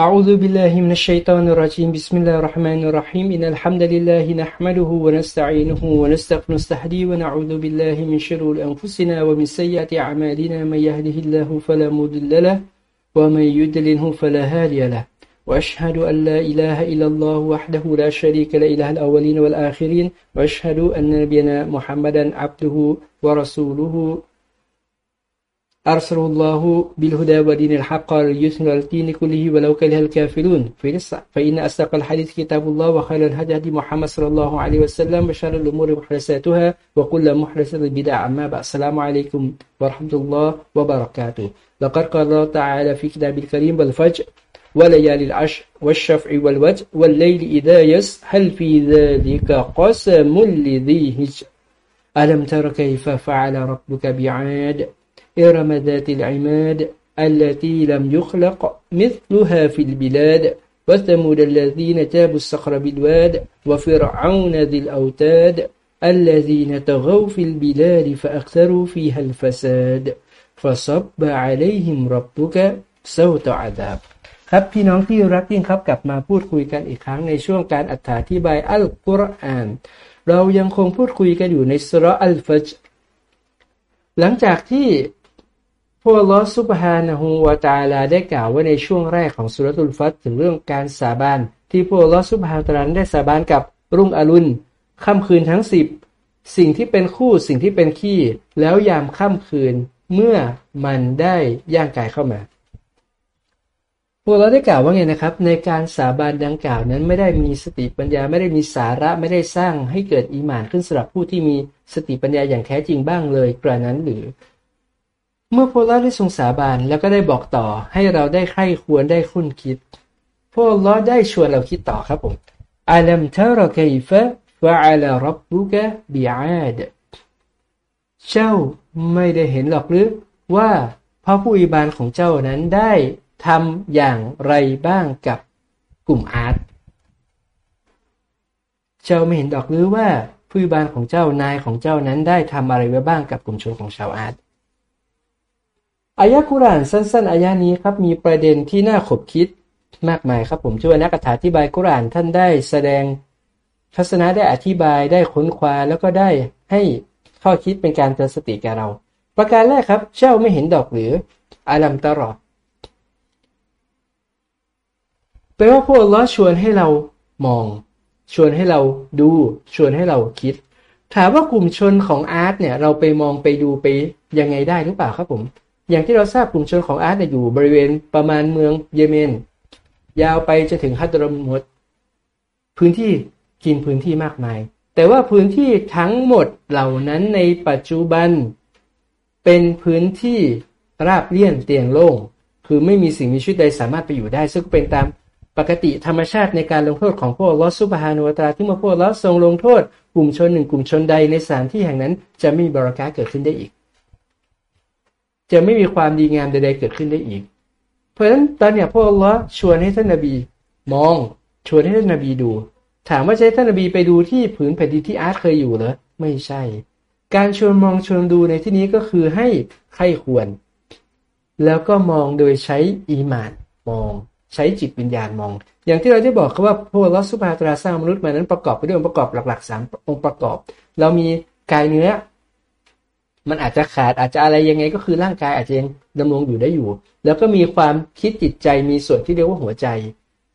أعوذ بالله من الشيطان الرجيم. بسم الله الرحمن الرحيم. إن الحمد لله نحمده ونستعينه ونستغفر نستهدي ونعوذ بالله من شرور أنفسنا ومن سيئات أعمالنا. من يهده الله فلا مضل له ومن يضلله فلا هادي له. وأشهد أن لا إله إلا الله وحده لا شريك له. إله الأولين والآخرين. وأشهد أن نبينا محمدا عبده ورسوله. أرسل الله بالهدى ودين الحق ليثنى الدين كله ولو كره الكافرون. فإن أصدق الحديث كتاب الله وخير الهدي محمد صلى الله عليه وسلم وشر الأمور محدثاتها وكل محدثة بدعة. أما بعد السلام عليكم ورحمة الله وبركاته. لقد قال الله تعالى في كتاب الكريم والفجر وليالي العشر والشفع والوجه والليل إذا يس هل في ذلك قسم لذي هجر؟ ألم تر كيف فعل ربك بعاد؟ إرم ذات العماد التي لم يخلق مثلها في البلاد وثمود الذين تابوا الصخر بالواد وفرعون ذي الأوتاد الذين تغوا في البلاد فأكثروا فيها الفساد فصب عليهم ربك سوط عذاب ครับพี่น้องที่รักยิ่งครับกลับมาพูดคุยกันอีกครั้งในช่วงการอธิบายอัลกุรอานเรายังคงพูดคุยกันอยู่ในสุรอัลฟัจหลังจากที่ พวกลอสุบฮานะฮูวาตาลาได้กล่าวไว้ในช่วงแรกของสุรตุลฟัตถึงเรื่องการสาบานที่พวกลอสุบฮาตาลาได้สาบานกับรุ่งอรุณค่ำคืนทั้งสิบสิ่งที่เป็นคู่สิ่งที่เป็นขี้ แล้วยามค่ำคืนเมื่อมันได้ย่างกายเข้ามา พวกเราได้กล่าวว่าไงนะครับ ในการสาบานดังกล่าวนั้นไม่ได้มีสติปัญญาไม่ได้มีสาระไม่ได้สร้างให้เกิดอีหมานขึ้นสำหรับผู้ที่มีสติปัญญาอย่างแท้จริงบ้างเลยกระนั้นหรือ เมื่อพวกเราได้ทรงสาบานแล้วก็ได้บอกต่อให้เราได้ใคร่ควรได้คุ้นคิด พวกเราได้ชวนเราคิดต่อครับผมอัลัมทารกยฟะฟะอัลรับบุกะบิอาดเจ้าไม่ได้เห็นหรอกหรือว่าพระผู้อิบานของเจ้านั้นได้ทำอย่างไรบ้างกับกลุ่มอาร์ตเจ้าไม่เห็นดอกหรือว่าผู้อิบานของเจ้านายของเจ้านั้นได้ทำอะไรไว้บ้างกับกลุ่มชนของชาวอาร์ต อายะคุรานสั้น ๆอายะนี้ครับมีประเด็นที่น่าขบคิดมากมายครับผมช่วยนักอธิบายคุรานท่านได้แสดงทัศนะได้อธิบายได้ค้นคว้าแล้วก็ได้ให้ข้อคิดเป็นการเตือนสติแก่เรา ประการแรกครับ เจ้าไม่เห็นดอกหรืออาลัมตรอแปลว่าพวกล้อชวนให้เรามอง ชวนให้เราดู ชวนให้เราคิด ถามว่ากลุ่มชนของอาร์ตเนี่ย เราไปมองไปดูไปยังไงได้หรือเปล่าครับผม อย่างที่เราทราบกลุ่มชนของอาร์ตอยู่บริเวณประมาณเมืองเยเมน ยาวไปจะถึงฮัตรมหมดพื้นที่กินพื้นที่มากมาย แต่ว่าพื้นที่ทั้งหมดเหล่านั้นในปัจจุบัน เป็นพื้นที่ราบเลี่ยนเตียงโล่งคือไม่มีสิ่งมีชีวิตใดสามารถไปอยู่ได้ ซึ่งเป็นตามปกติธรรมชาติในการลงโทษของพวกลอสุบฮานุตาที่เมื่อพวกลอทรงลงโทษ กลุ่มชนหนึ่งกลุ่มชนใดในสถานที่แห่งนั้น จะไม่มีบราคาเกิดขึ้นได้อีก จะไม่มีความดีงามใดๆเกิดขึ้นได้อีก เพราะฉะนั้นตอนเนี้ยพวกเราชวนให้ท่านนบีมองชวนให้ท่านนบีดู ถามว่าใช้ท่านนบีไปดูที่ผืนแผ่นดินที่อาร์ตเคยอยู่เหรอไม่ใช่ การชวนมองชวนดูในที่นี้ก็คือให้ใครควร แล้วก็มองโดยใช้อีมานมอง ใช้จิตวิญญาณมอง อย่างที่เราได้บอกคือว่าพวกลอสุภาตราสร้างมนุษย์มานั้นประกอบไปด้วยองค์ประกอบหลักๆสามองค์ประกอบ เรามีกายเนื้อ มันอาจจะขาดอาจจะอะไรยังไงก็คือร่างกายอาจจะยังดำรงอยู่ได้อยู่ แล้วก็มีความคิดจิตใจมีส่วนที่เรียกว่าหัวใจ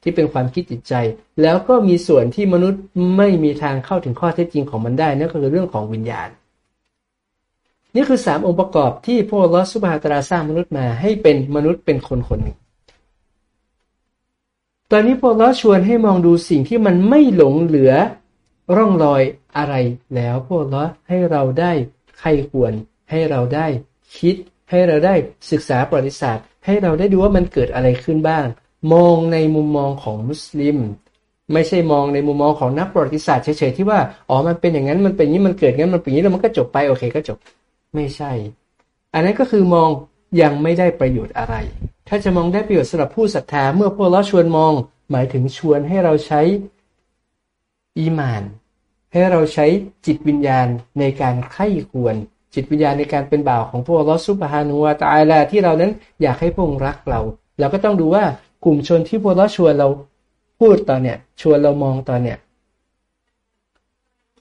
ที่เป็นความคิดจิตใจ แล้วก็มีส่วนที่มนุษย์ไม่มีทางเข้าถึงข้อเท็จจริงของมันได้นั่นก็คือเรื่องของวิญญาณ นี่คือสามองค์ประกอบที่พระลอสุบฮาตราสร้างมนุษย์มาให้เป็นมนุษย์เป็นคนคนหนึ่งตอนนี้พระลอชวนให้มองดูสิ่งที่มันไม่หลงเหลือร่องรอยอะไรแล้วพวกลอให้เราได้ ใครควรให้เราได้คิด ให้เราได้ศึกษาประวัติศาสตร์ ให้เราได้ดูว่ามันเกิดอะไรขึ้นบ้าง มองในมุมมองของมุสลิม ไม่ใช่มองในมุมมองของนักประวัติศาสตร์เฉยๆที่ว่าอ๋อมันเป็นอย่างนั้นมันเป็นนี้มันเกิดงั้นมันเป็นนี้แล้วมันก็จบไปโอเคก็จบ ไม่ใช่ อันนั้นก็คือมองยังไม่ได้ประโยชน์อะไร ถ้าจะมองได้ประโยชน์สำหรับผู้ศรัทธาเมื่อพวกเราชวนมอง หมายถึงชวนให้เราใช้อีมาน ให้เราใช้จิตวิญญาณในการไข้ควร จิตวิญญาณในการเป็นบ่าวของพวกลอสุบฮานุวาตาลาที่เรานั้นอยากให้พวกรักเรา เราก็ต้องดูว่ากลุ่มชนที่พวกเราชวนเราพูดตอนเนี้ยชวนเรามองตอนเนี้ย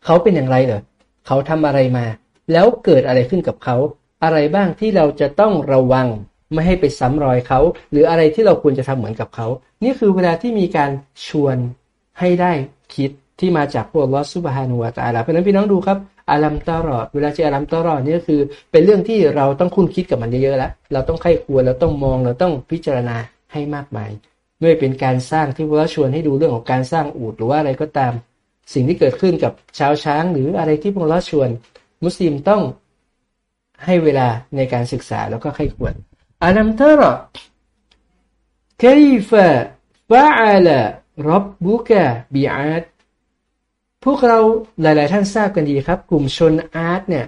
เขาเป็นอย่างไรเหรอเขาทำอะไรมา แล้วเกิดอะไรขึ้นกับเขา อะไรบ้างที่เราจะต้องระวังไม่ให้ไปซ้ำรอยเขา หรืออะไรที่เราควรจะทำเหมือนกับเขา นี่คือเวลาที่มีการชวนให้ได้คิด ที่มาจากพวกลอสุบฮานุวาตาลาเพราะนั้นพี่น้องดูครับอาลัมตารอดเวลาเจออาลัมตารอดนี่ก็คือ เป็นเรื่องที่เราต้องคุ้นคิดกับมันเยอะๆแล้ว เราต้องไข้ควรเราต้องมองเราต้องพิจารณาให้มากมายไม่เป็นการสร้างที่พระชวนให้ดูเรื่องของการสร้างอูดหรือว่าอะไรก็ตาม สิ่งที่เกิดขึ้นกับชาวช้าง หรืออะไรที่พระชวน มุสลิมต้องให้เวลาในการศึกษาแล้วก็ไข้ควรอาลัมตารอด كيف فعل ربك بعاد พวกเราหลาย ๆ ท่านทราบกันดีครับ กลุ่มชนอาร์ตเนี่ย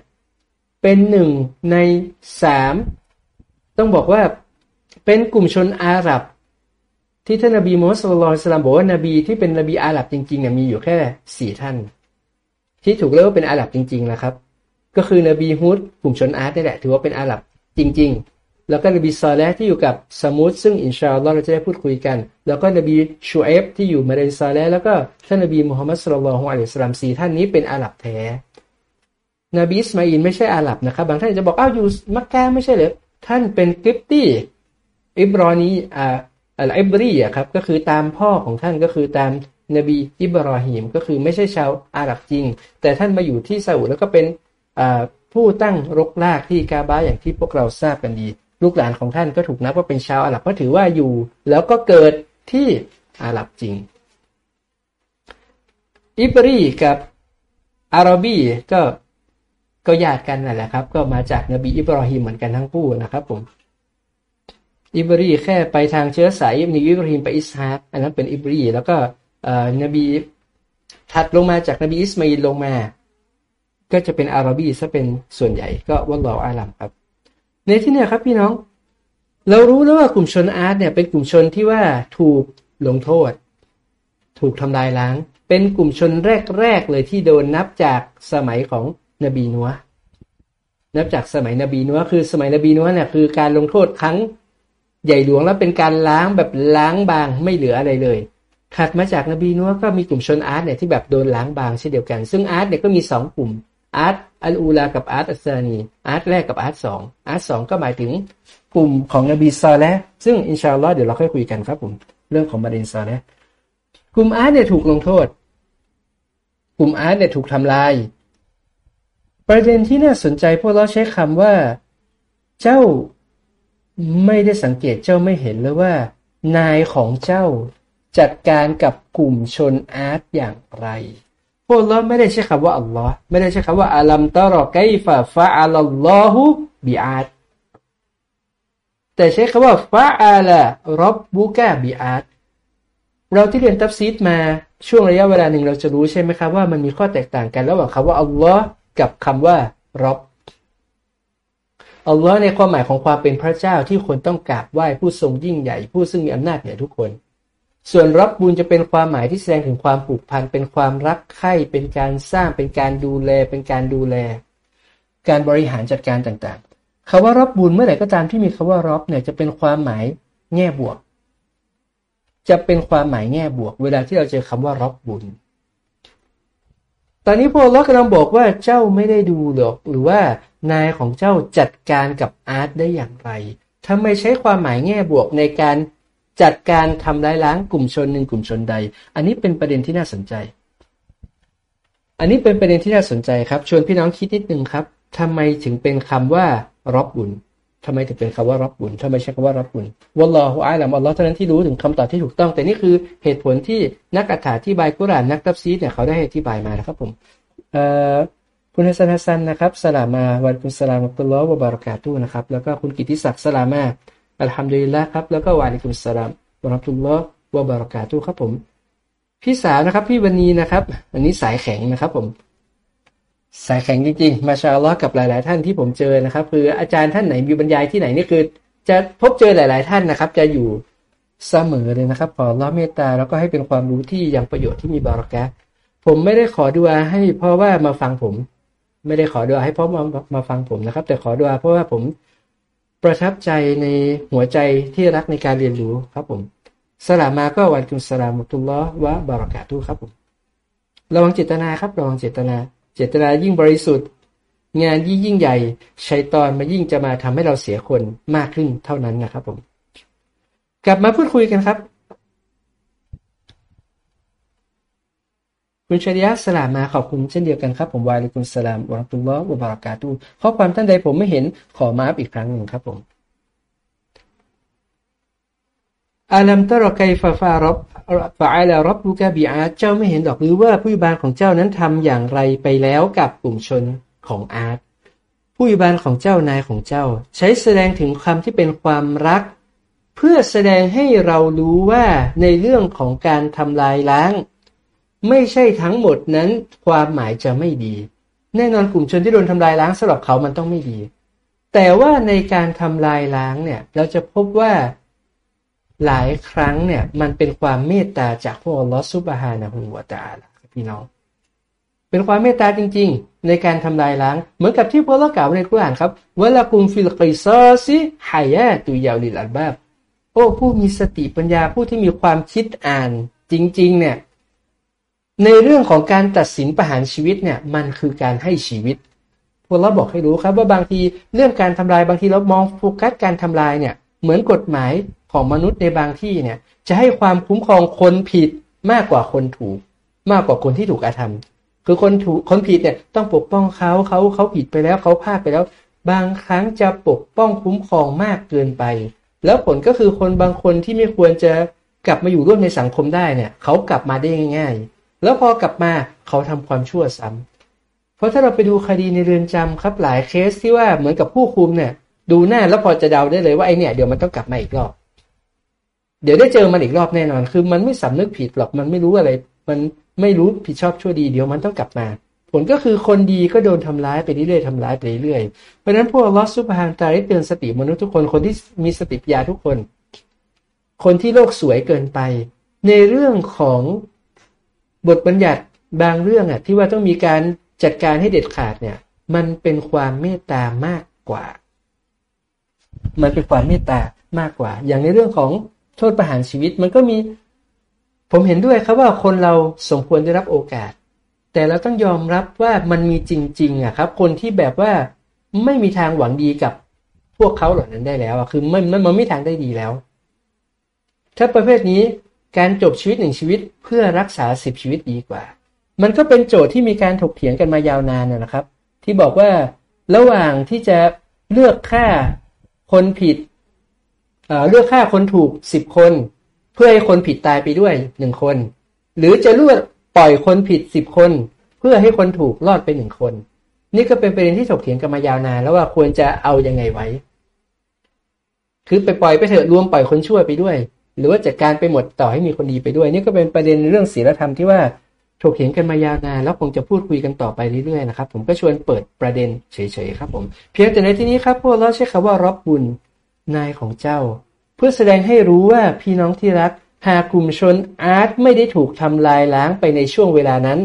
เป็นหนึ่งในสามต้องบอกว่าเป็นกลุ่มชนอาหรับ ที่ท่านนบีมูฮัมมัดสุลลัลสลามบอกว่านบีที่เป็นนบีอาหรับจริงๆมีอยู่แค่สี่ท่าน ที่ถูกเรียกว่าเป็นอาหรับจริงๆนะครับ ก็คือนบีฮุดกลุ่มชนอาร์ตนี่แหละถือว่าเป็นอาหรับจริง ๆ แล้วก็นบีซอและฮ์ที่อยู่กับษะมูดซึ่ง إن شاء اللهเราจะได้พูดคุยกัน แล้วก็นบีชุอัยบ์ที่อยู่มาเดนซอลแลแล้วก็ท่านนบีมุฮัมมัดصلى الله عليه وسلمสี่ท่านนี้เป็นอาหรับแท้ นบีอิสมาอีลไม่ใช่อาหรับนะครับ บางท่านจะบอกอ้าวอยู่มักกะไม่ใช่เหรอท่านเป็นกิบตีอิบรอนีอ่าอัลอิบรีอะครับก็คือตามพ่อของท่านก็คือตามนบีอิบรอฮิมก็คือไม่ใช่ชาวอาหรับจริง แต่ท่านมาอยู่ที่ซาอุแล้วก็เป็นผู้ตั้งรกรากที่กาบาอย่างที่พวกเราทราบกันดี ลูกหลานของท่านก็ถูกนับว่าเป็นชาวอาหรับเพราะถือว่าอยู่ แล้วก็เกิดที่อาหรับจริง อิบรีกับอารบีก็ก็ญาติกันนั่นแหละครับ ก็มาจากนบีอิบราฮิมเหมือนกันทั้งคู่นะครับผมอิบรีแค่ไปทางเชื้อสายนบีอิบราฮิมไปอิสฮากอันนั้นเป็นอิบรีแล้วก็นบีถัดลงมาจากนบีอิสมาอิลลงมา ก็จะเป็นอารบีซะเป็นส่วนใหญ่ก็วัลลอฮอาลัมครับ ในที่นี้ครับพี่น้อง เรารู้แล้วว่ากลุ่มชนอาร์ตเนี่ยเป็นกลุ่มชนที่ว่าถูกลงโทษ ถูกทำลายล้าง เป็นกลุ่มชนแรกๆเลยที่โดนนับจากสมัยของนบีนัวนับจากสมัยนบีนัวคือสมัยนบีนัวเนี่ยคือการลงโทษครั้งใหญ่หลวงแล้วเป็นการล้างแบบล้างบางไม่เหลืออะไรเลยถัดมาจากนบีนัวก็มีกลุ่มชนอาร์ตเนี่ยที่แบบโดนล้างบางเช่นเดียวกัน ซึ่งอาร์ตเนี่ยก็มีสองกลุ่ม عاد الأولى กับ عاد الثانيةอาร์ตแรกกับอาร์ตสองอาร์ตสองก็หมายถึงกลุ่มของนบีซอและฮ์ซึ่ง إن شاء اللهเดี๋ยวเราค่อยคุยกันครับผมเรื่องของบาดินซาและกลุ่มอาร์ตเนี่ยถูกลงโทษ กลุ่มอาร์ตเนี่ยถูกทำลาย ประเด็นที่น่าสนใจพวกเราใช้คำว่า เจ้าไม่ได้สังเกตเจ้าไม่เห็นเลยว่า นายของเจ้าจัดการกับกลุ่มชนอาร์ตอย่างไร พวกเราไม่ได้ใช้คำว่าอัลลอฮ์ไม่ได้ใช้คำว่าอัลัมตารอไกฟะฟะอัลลอฮุบิอาดแต่ใช้คำว่าฟะอัลรับบุกะบิอาดเราที่เรียนตัฟซีรมาช่วงระยะเวลาหนึ่งเราจะรู้ใช่ไหมครับว่ามันมีข้อแตกต่างกันระหว่างคำว่าอัลลอฮ์กับคำว่า رب อัลลอฮ์ในความหมายของความเป็นพระเจ้าที่คนต้องกราบไหว้ผู้ทรงยิ่งใหญ่ผู้ซึ่งมีอำนาจเหนือทุกคน ส่วน ربكจะเป็นความหมายที่แสดงถึงความผูกพัน เป็นความรักใคร่เป็นการสร้าง เป็นการดูแล เป็นการดูแล การบริหารจัดการต่างๆคาว่ารับบุญเมื่อไหร่ก็ตามที่มีคำว่า رب เนี่ยจะเป็นความหมายแง่บวก จะเป็นความหมายแง่บวก เวลาที่เราเจอคำว่ารับบุญ ตอนนี้พวกเรากำลังบอกว่าเจ้าไม่ได้ดูหรอก หรือว่านายของเจ้าจัดการกับอาร์ตได้อย่างไรทำไมใช้ความหมายแง่บวกในการ จัดการทำร้ายล้างกลุ่มชนหนึ่งกลุ่มชนใด อันนี้เป็นประเด็นที่น่าสนใจ อันนี้เป็นประเด็นที่น่าสนใจครับ ชวนพี่น้องคิดนิดนึงครับทำไมถึงเป็นคำว่าربك ทำไมถึงเป็นคำว่า ربك ทำไมใช้คำว่า ربك والله أعلمอัลลอฮ์เท่านั้นที่รู้ถึงคำตอบที่ถูกต้อง แต่นี่คือเหตุผลที่นักอธิบายกุรานนักตัฟซีรเนี่ยเขาได้อธิบายมานะครับผมคุณฮัสซันฮัสซันนะครับสลามา وعليكم السلام ورحمة الله وبركاتهนะครับแล้วก็คุณกิติศักดิ์สลามา الحمد لله ครับ แล้วก็وعليكم السلام ورحمة الله وبركاتهครับผม พี่สาวนะครับ พี่วันนี้นะครับ อันนี้สายแข็งนะครับ ผม สายแข็งจริงๆ มาชาอัลลอฮ์กับหลาย ๆ ท่านที่ผมเจอนะครับ คืออาจารย์ท่านไหนมีบรรยายที่ไหนนี่คือ จะพบเจอหลาย ๆ ท่านนะครับ จะอยู่เสมอเลยนะครับ ขอร้อเมตตาแล้วก็ให้เป็นความรู้ที่ยังประโยชน์ที่มีบารักะผมไม่ได้ขอดูอาให้เพราะว่ามาฟังผม ไม่ได้ขอดูอาให้เพราะมามาฟังผมนะครับ แต่ขอดูอาเพราะว่าผม ประทับใจในหัวใจที่รักในการเรียนรู้ครับผมสลามาก็วันกุสลามุตุลลอฮ์วะบารักาตุครับผมระวังเจตนาครับระวังเจตนา เจตนายิ่งบริสุทธิ์ งานยิ่งยิ่งใหญ่ชัยตอนมายิ่งจะมาทำให้เราเสียคนมากขึ้นเท่านั้นนะครับผม กลับมาพูดคุยกันครับ คุณชริยะสลามมาขอบคุณเช่นเดียวกันครับ ผมวายลุกุณสลามวะตุลลอฮ์วะบารักาตุข้อความท่านใดผมไม่เห็นขอมาอัพอีกครั้งหนึ่งครับผมอาลัมตรไกฟาฟารบฟาอัลรับบุกบิอาเจ้าไม่เห็นดอกหรือว่าผู้บานของเจ้านั้นทำอย่างไรไปแล้วกับกลุ่มชนของอาร์ตผู้บานของเจ้านายของเจ้า ใช้แสดงถึงคำที่เป็นความรัก เพื่อแสดงให้เรารู้ว่าในเรื่องของการทำลายล้าง ไม่ใช่ทั้งหมดนั้นความหมายจะไม่ดี แน่นอนกลุ่มชนที่โดนทำลายล้างสำหรับเขามันต้องไม่ดี แต่ว่าในการทำลายล้างเนี่ย เราจะพบว่าหลายครั้งเนี่ยมันเป็นความเมตตาจากพระอัลลอฮฺซุบฮานะฮูวะตาลพี่น้อง เป็นความเมตตาจริง ๆ ในการทำลายล้าง เหมือนกับที่พระเรากล่าวในคุรานครับวลากุมฟิลกิซอซิฮายาตุยาวลิลอัลบาบโอ้ผู้มีสติปัญญาผู้ที่มีความคิดอ่านจริง ๆ เนี่ย ในเรื่องของการตัดสินประหารชีวิตเนี่ยมันคือการให้ชีวิต พวกเราบอกให้รู้ครับว่าบางทีเรื่องการทำลายบางทีเรามองโฟกัสการทำลายเนี่ยเหมือนกฎหมายของมนุษย์ในบางที่เนี่ยจะให้ความคุ้มครองคนผิดมากกว่าคนถูก มากกว่าคนที่ถูกกระทำคือคนถูกคนผิดเนี่ยต้องปกป้องเขาเขาเขาผิดไปแล้วเขาพลาดไปแล้ว บางครั้งจะปกป้องคุ้มครองมากเกินไป แล้วผลก็คือคนบางคนที่ไม่ควรจะกลับมาอยู่ร่วมในสังคมได้เนี่ยเขากลับมาได้ง่าย แล้วพอกลับมาเขาทำความชั่วซ้ำเพราะถ้าเราไปดูคดีในเรือนจำครับหลายเคสที่ว่าเหมือนกับผู้คุมเนี่ย ดูหน้าแล้วพอจะเดาได้เลยว่าไอเนี่ยเดี๋ยวมันต้องกลับมาอีกรอบ เดี๋ยวได้เจอมันอีกรอบแน่นอน คือมันไม่สำนึกผิดหรอกมันไม่รู้อะไร มันไม่รู้ผิดชอบชั่วดีเดี๋ยวมันต้องกลับมา ผลก็คือคนดีก็โดนทำร้ายไปเรื่อยๆทำร้ายไปเรื่อยๆเพราะนั้นพวกลอสุภานตาได้เตือนสติมนุษย์ทุกคนคนที่มีสติปัญญาทุกคน คนที่โลกสวยเกินไป ในเรื่องของ บทบัญญัติบางเรื่องอะที่ว่าต้องมีการจัดการให้เด็ดขาดเนี่ย มันเป็นความเมตตามากกว่า มันเป็นความเมตตามากกว่า อย่างในเรื่องของโทษประหารชีวิตมันก็มี ผมเห็นด้วยครับว่าคนเราสมควรได้รับโอกาส แต่เราต้องยอมรับว่ามันมีจริง ๆ อะครับ คนที่แบบว่าไม่มีทางหวังดีกับพวกเขาเหล่านั้นได้แล้วอะคือมันมันไม่ทางได้ดีแล้ว ถ้าประเภทนี้ การจบชีวิตหนึ่งชีวิตเพื่อรักษาสิบชีวิตดีกว่า มันก็เป็นโจทย์ที่มีการถกเถียงกันมายาวนานนะครับ ที่บอกว่าระหว่างที่จะเลือกฆ่าคนผิดเลือกฆ่าคนถูกสิบคน เพื่อให้คนผิดตายไปด้วยหนึ่งคน หรือจะเลือกปล่อยคนผิดสิบคน เพื่อให้คนถูกรอดไปหนึ่งคน นี่ก็เป็นประเด็นที่ถกเถียงกันมายาวนานแล้วว่าควรจะเอาอยัางไงไว้ คือไปปล่อยไปเถอะรวมปล่อยคนชั่วไปด้วย หรือว่าจัดการไปหมดต่อให้มีคนดีไปด้วย นี่ก็เป็นประเด็นเรื่องศีลธรรมที่ว่าถกเถียงกันมายาวนานแล้วคงจะพูดคุยกันต่อไปเรื่อยๆนะครับ ผมก็ชวนเปิดประเด็นเฉยๆครับผม เพียงแต่ในที่นี้ครับพวกเราใช้คำว่ารับบุญนายของเจ้า เพื่อแสดงให้รู้ว่าพี่น้องที่รักหากกลุ่มชนอาร์ตไม่ได้ถูกทำลายล้างไปในช่วงเวลานั้น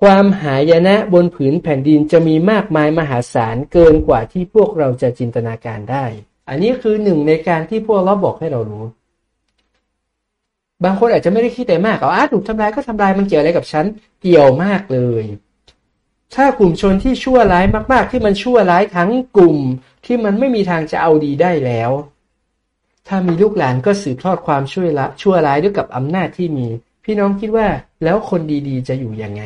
ความหายนะบนผืนแผ่นดินจะมีมากมายมหาศาลเกินกว่าที่พวกเราจะจินตนาการได้ อันนี้คือหนึ่งในการที่พวกเราบอกให้เรารู้ บางคนอาจจะไม่ได้คิดแต่มากเอาอาถูกทำลายก็ทำลายมันเกี่ยวอะไรกับฉันเกี่ยวมากเลย ถ้ากลุ่มชนที่ชั่วร้ายมากๆ ที่มันชั่วร้ายทั้งกลุ่มที่มันไม่มีทางจะเอาดีได้แล้ว ถ้ามีลูกหลานก็สืบทอดความช่วยละชั่วร้ายด้วยกับอำนาจที่มี พี่น้องคิดว่าแล้วคนดีๆ จะอยู่ยังไง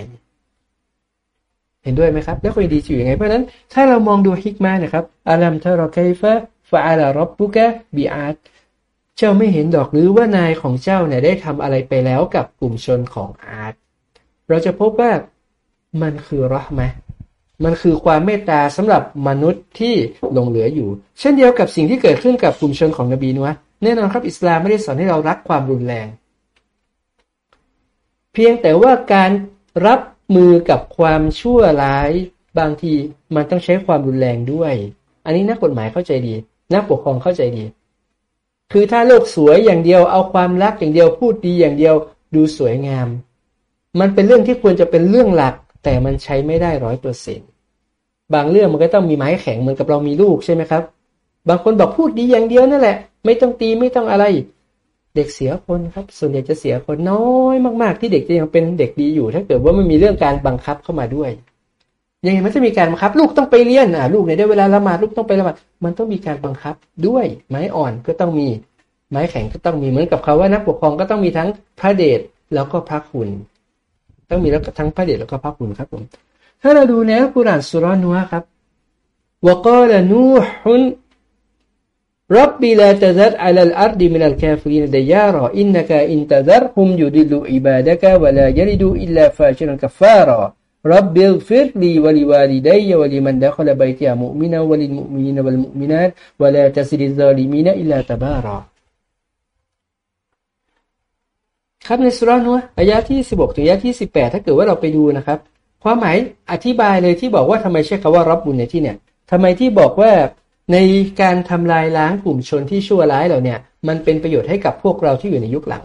เห็นด้วยไหมครับ แล้วคนดีจะอยู่ยังไงเพราะนั้น ถ้าเรามองดูฮิกมานะครับอาลัมทารอไคฟะฟะอาลารบบุกะบีอาต เจ้าไม่เห็นดอกหรือว่านายของเจ้าเนี่ยได้ทำอะไรไปแล้วกับกลุ่มชนของอาร์ตเราจะพบว่ามันคือรอห์มะมันคือความเมตตาสำหรับมนุษย์ที่หลงเหลืออยู่ เช่นเดียวกับสิ่งที่เกิดขึ้นกับกลุ่มชนของนบีนัวแน่นอนครับอิสลามไม่ได้สอนให้เรารักความรุนแรง เพียงแต่ว่าการรับมือกับความชั่วร้ายบางทีมันต้องใช้ความรุนแรงด้วย อันนี้นักกฎหมายเข้าใจดี นักปกครองเข้าใจดี คือถ้าโลกสวยอย่างเดียว เอาความรักอย่างเดียวพูดดีอย่างเดียว ดูสวยงาม มันเป็นเรื่องที่ควรจะเป็นเรื่องหลัก แต่มันใช้ไม่ได้ร้อยเปอร์เซ็นบางเรื่องมันก็ต้องมีไม้แข็งเหมือนกับเรามีลูกใช่ไหมครับ บางคนบอกพูดดีอย่างเดียวนั่นแหละ ไม่ต้องตีไม่ต้องอะไร เด็กเสียคนครับ ส่วนใหญ่จะเสียคนน้อยมาก ๆ ที่เด็กจะยังเป็นเด็กดีอยู่ ถ้าเกิดว่ามันมีเรื่องการบังคับเข้ามาด้วย ยังไงมันจะมีการบังคับ ลูกต้องไปเรียนอะลูกในได้เวลาละหมาดลูกต้องไปละหมาดมันต้องมีการบังคับด้วยไม้อ่อนก็ต้องมี ไม้แข็งก็ต้องมีเหมือนกับเขาว่านักปกครองก็ต้องมีทั้งพระเดชแล้วก็พระคุณ ต้องมีแล้วทั้งพระเดชแล้วก็พระคุณครับผม ถ้าเราดูในกุรานสุรนัวครับ وقال نوح رب لا تذر على الأرض من الكافرين ديارا إنك إن تذرهم يضلوا عبادك ولا يلدوا إلا فاجرا كفارا رب اغفر لي ولوالدي ولمن دخل بيتي مؤمنا وللمؤمنين والمؤمنات ولا تزد الظالمين إلا تباراครับในสุรานัวอายะที่ 16 ถึงอายะที่ 18 ถ้าเกิดว่าเราไปดูนะครับ ความหมายอธิบายเลยที่บอกว่าทำไมเช้คำว่ารับบุญในที่เนี่ยทำไมที่บอกว่าในการทำลายล้างกลุ่มชนที่ชั่วร้ายเราเนี่ย มันเป็นประโยชน์ให้กับพวกเราที่อยู่ในยุคหลัง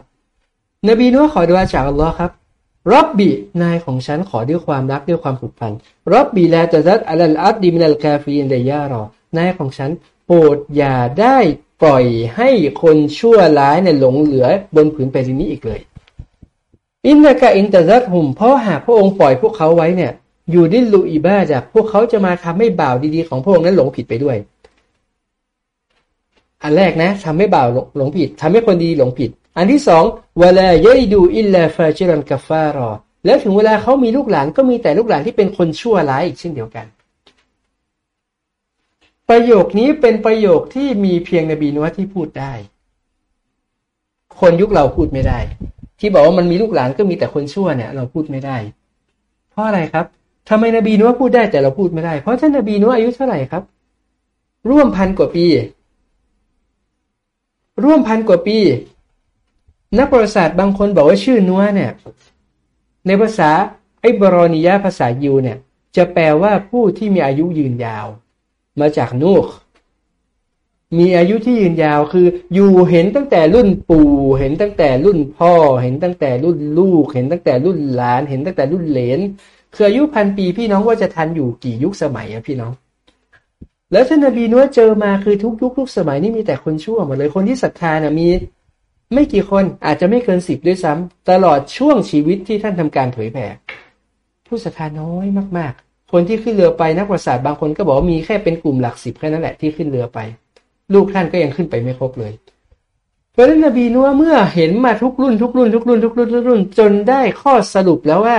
นบีนัวขอดุอาจากอัลลอฮ์ครับ ربي นายของฉันขอด้วยความรักด้วยความผูกพันرب لا تذر على الأرض من الكافرين ديارا นายของฉันโปรดอย่าได้ปล่อยให้คนชั่วร้ายเนี่ยหลงเหลือบนผืนแผ่นดินนี้อีกเลย อินนากะอินตซัดหุมเพราะหากพระองค์ปล่อยพวกเขาไว้เนี่ย อยู่ดิลูอีบ้าจากพวกเขาจะมาทำให้บ่าวดีๆของพระองค์นั้นหลงผิดไปด้วย อันแรกนะทำให้บ่าวหลงผิดทำให้คนดีหลงผิด อันที่สองเวลาเยดูอิลลาฟาจิรันกาฟารอแล้วถึงเวลาเขามีลูกหลานก็มีแต่ลูกหลานที่เป็นคนชั่วร้ายอีกเช่นเดียวกัน ประโยคนี้เป็นประโยคที่มีเพียงนบีนุวที่พูดได้ คนยุคเราพูดไม่ได้ ที่บอกว่ามันมีลูกหลานก็มีแต่คนชั่วเนี่ย เราพูดไม่ได้ เพราะอะไรครับทำไมนบีนุวพูดได้แต่เราพูดไม่ได้ เพราะท่านนบีนุวอายุเท่าไหร่ครับ ร่วมพันกว่าปี ร่วมพันกว่าปี นักประวัติศาสตร์บางคนบอกว่าชื่อนัวเนี่ย ในภาษาไอบรอนียะภาษายูเนี่ย จะแปลว่าผู้ที่มีอายุยืนยาว มาจากนูกมีอายุที่ยืนยาวคืออยู่เห็นตั้งแต่รุ่นปู่ เห็นตั้งแต่รุ่นพ่อ เห็นตั้งแต่รุ่นลูก เห็นตั้งแต่รุ่นหลาน เห็นตั้งแต่รุ่นเหลนคืออายุพันปีพี่น้องว่าจะทันอยู่กี่ยุคสมัยอะพี่น้อง แล้วท่านนบีนัวเจอมาคือทุกยุคทุกสมัยนี่มีแต่คนชั่วหมดเลยคนที่ศรัทธาน่ะมี ไม่กี่คนอาจจะไม่เกินสิบด้วยซ้ำตลอดช่วงชีวิตที่ท่านทำการเผยแผ่ผู้ศรัทธาน้อยมาก ๆ คนที่ขึ้นเรือไปนักประวัติศาสตร์บางคนก็บอกมีแค่เป็นกลุ่มหลักสิบแค่นั้นแหละที่ขึ้นเรือไป ลูกท่านก็ยังขึ้นไปไม่ครบเลยเพราะนั้นนบีนัวเมื่อเห็นมาทุกรุ่นทุกรุ่นทุกรุ่นทุกรุ่นทุกรุ่น จนได้ข้อสรุปแล้วว่า